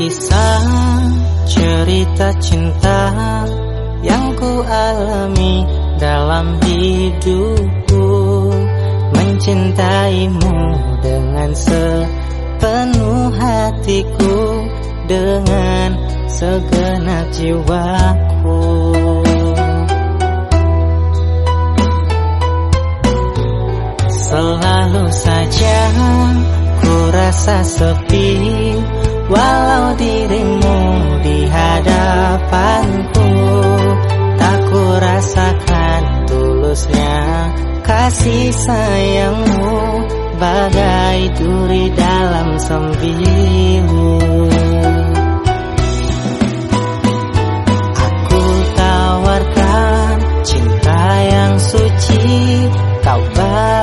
Kisah cerita cinta yang ku alami dalam hidupku. Mencintaimu dengan sepenuh hatiku Dengan segenap jiwaku. Selalu saja ku rasa sepi Walau dirimu di hadapanku Tak ku rasakan tulusnya kasih sayangmu. Bagai duri dalam sembilu. Aku tawarkan cinta yang suci Kau balas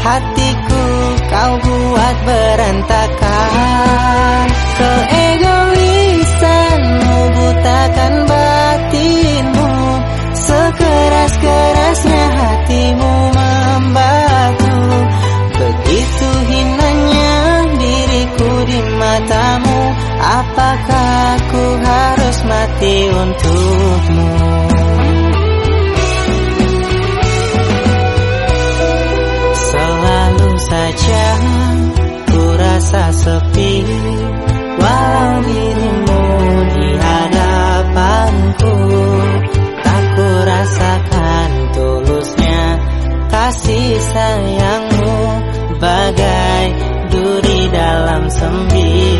Hatiku kau buat berantakan. Keegoisanmu butakan batinmu. Sekeras-kerasnya hatimu membatu Begitu hinanya diriku di matamu Apakah ku harus mati untukmu sepi Walau dirimu di hadapanku. Tak ku rasakan tulusnya kasih sayangmu Bagai duri dalam sembilu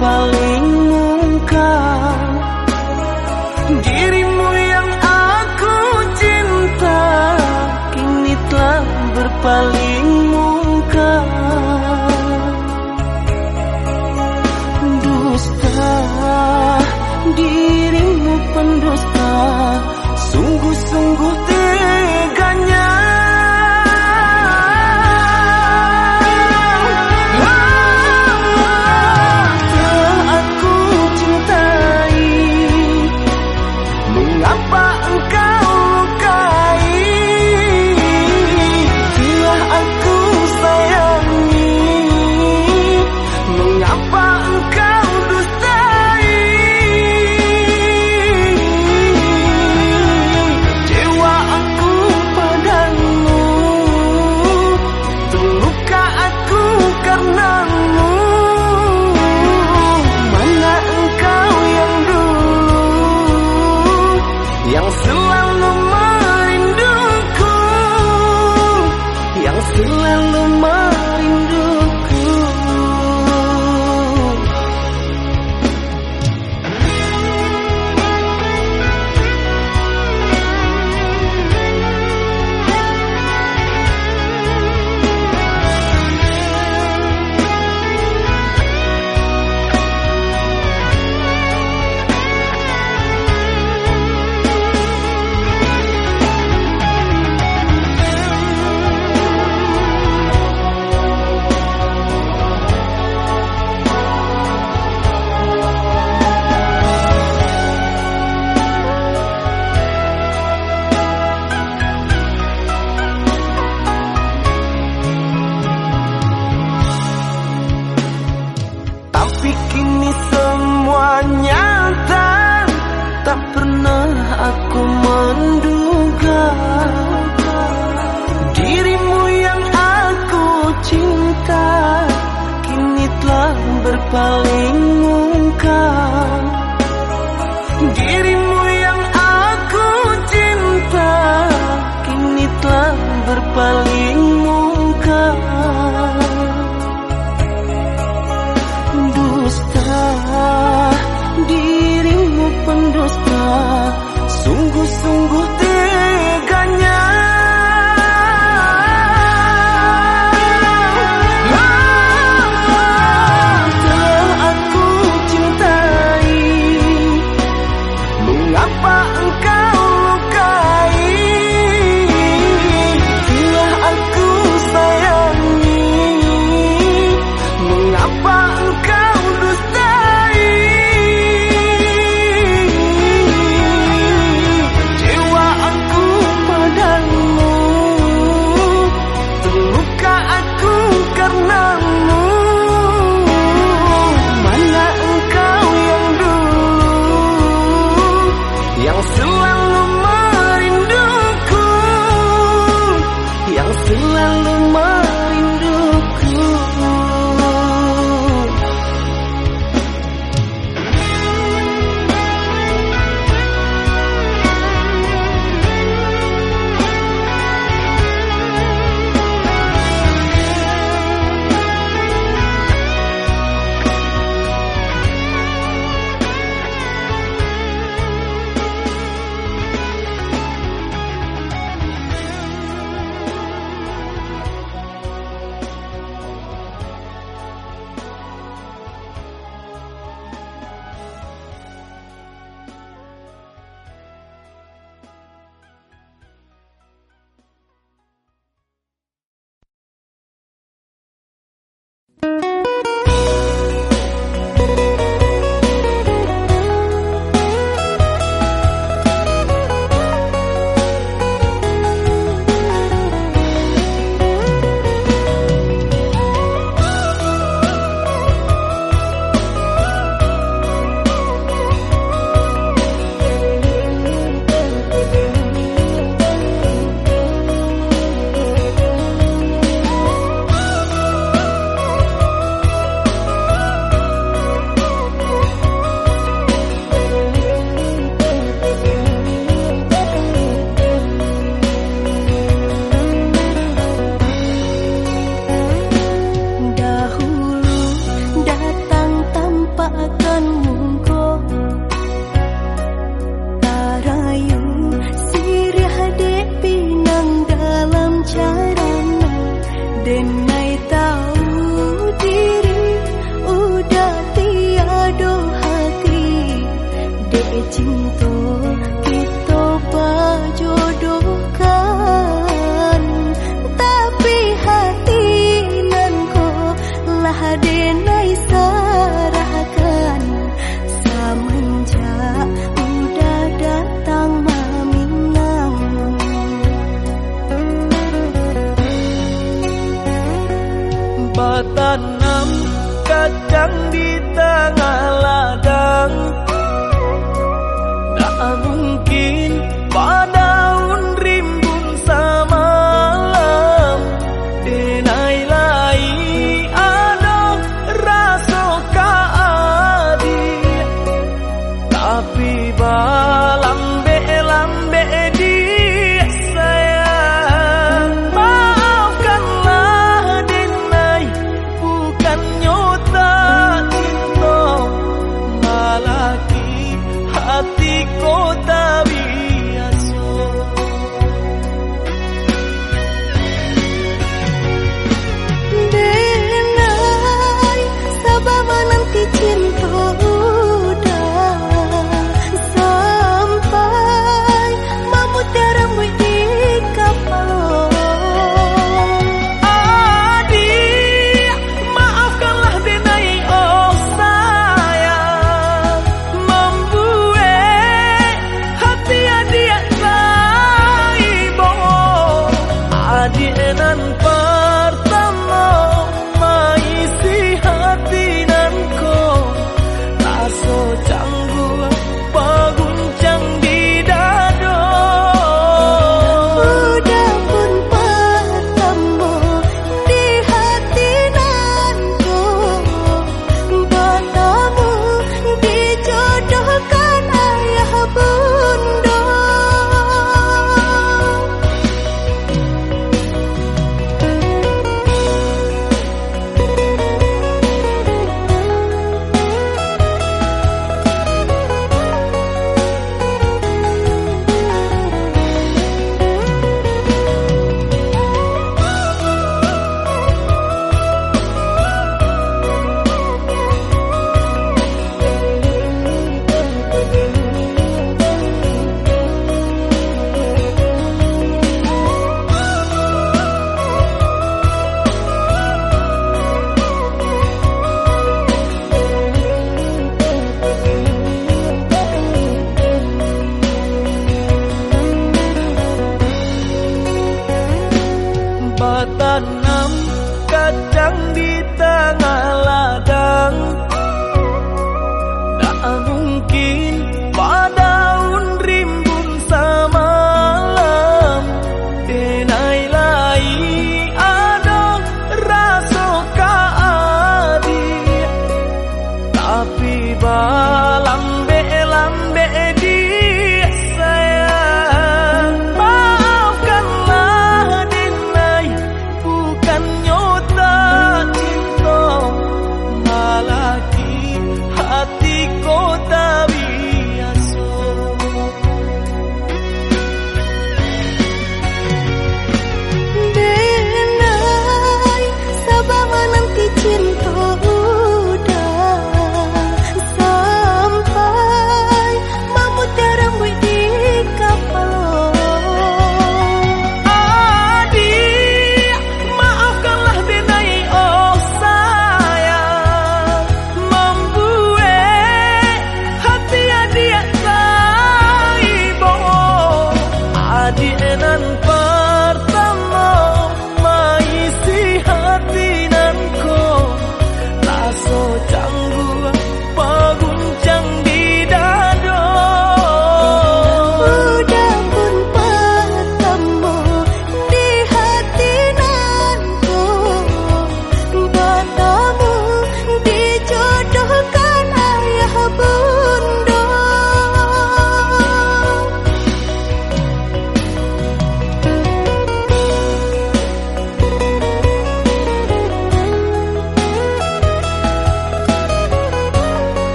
光里 janganlah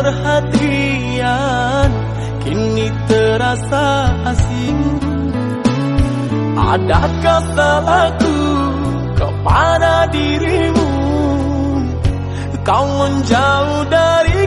perhatian kini terasa asing. Adakah salahku kepada dirimu. Kau menjauh dari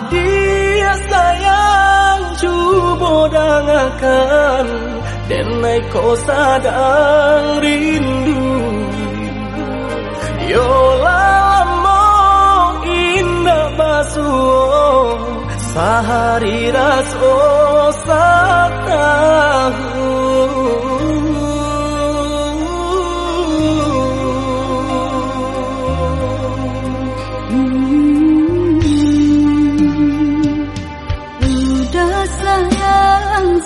Adia sayang cuba dangakan Denai kau sadang rindu. Yo lama indah basuh Sehari raso satahu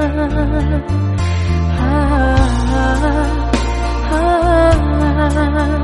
啊啊啊！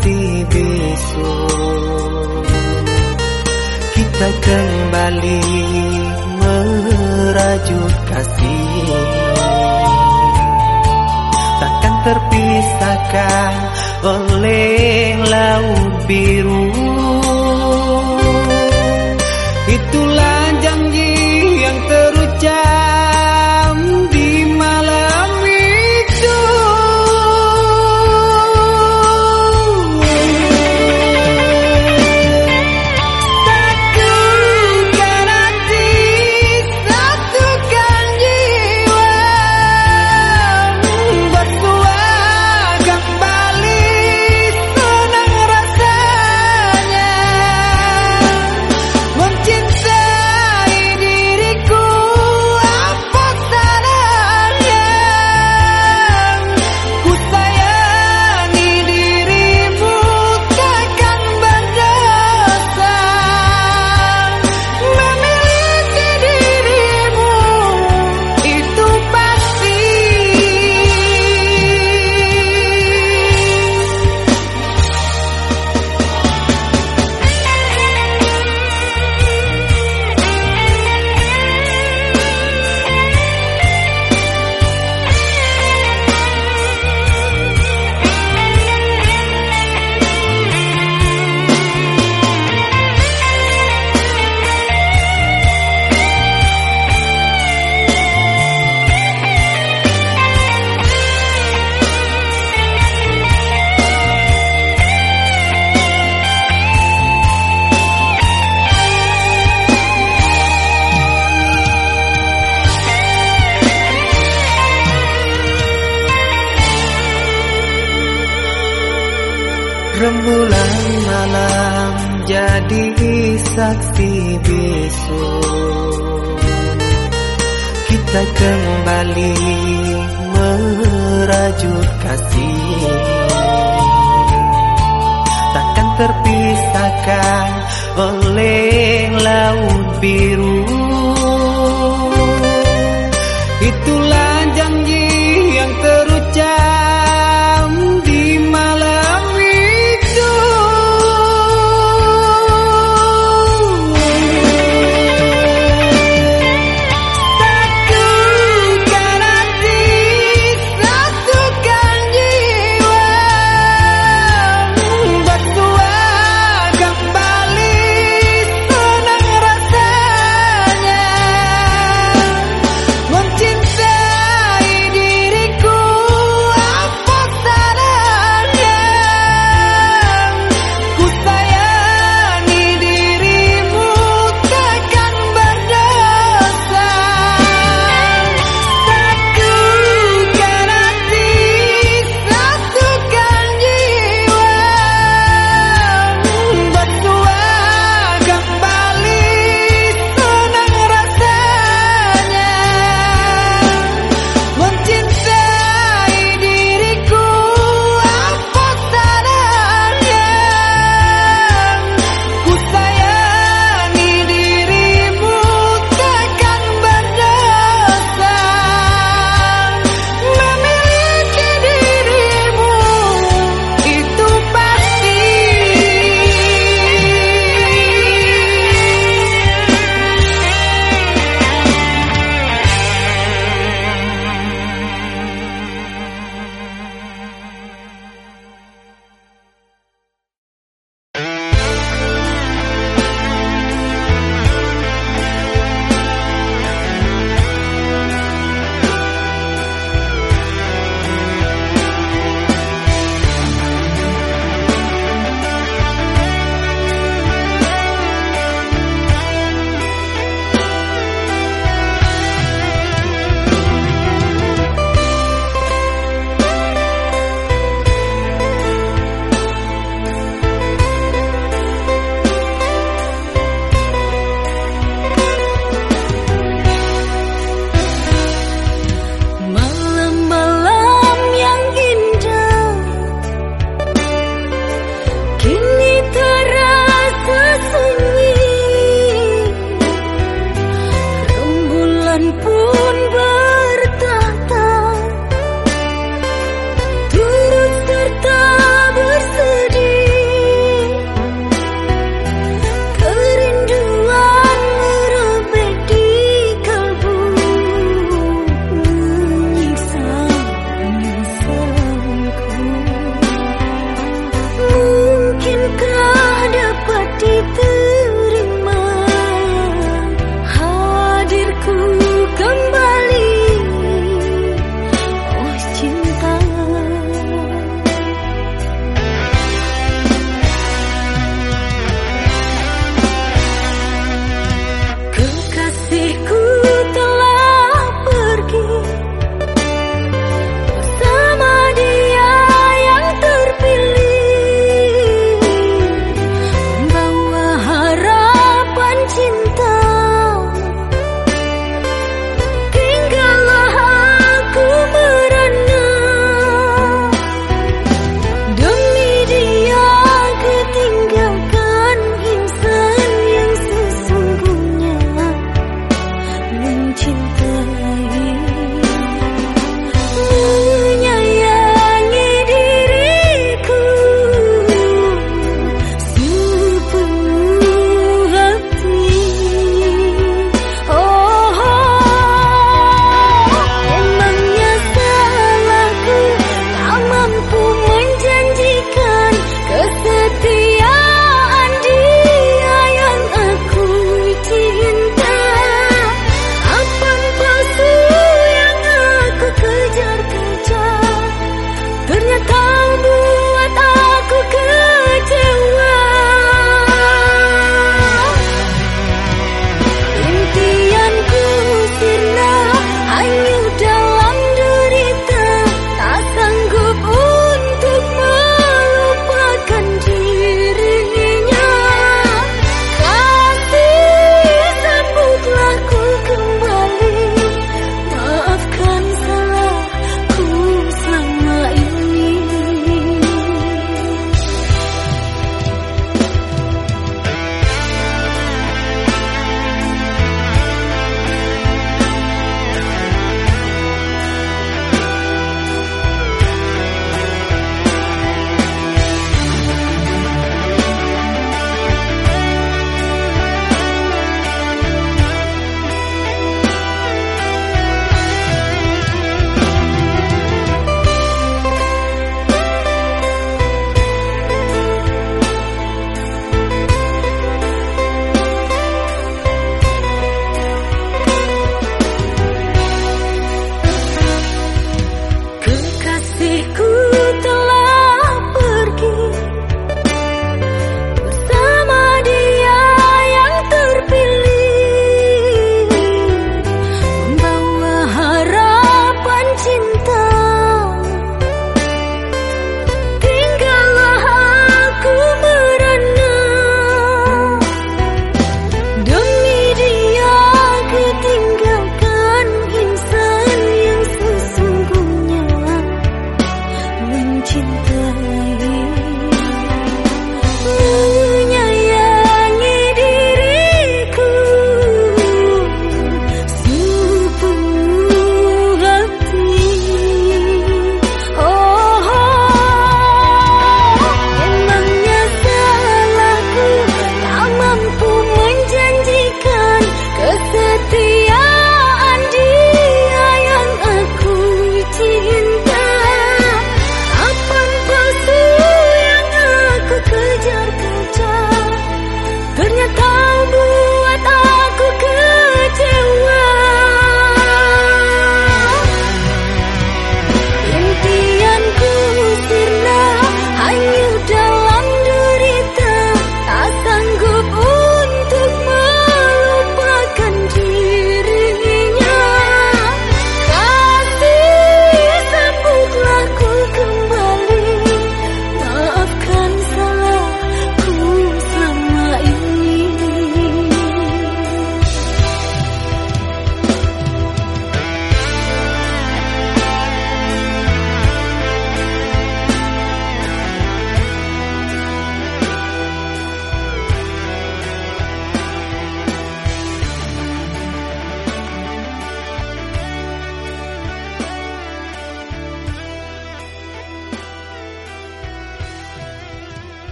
hati bisu Kita kembali merajut kasih. Takkan terpisahkan oleh laut biru.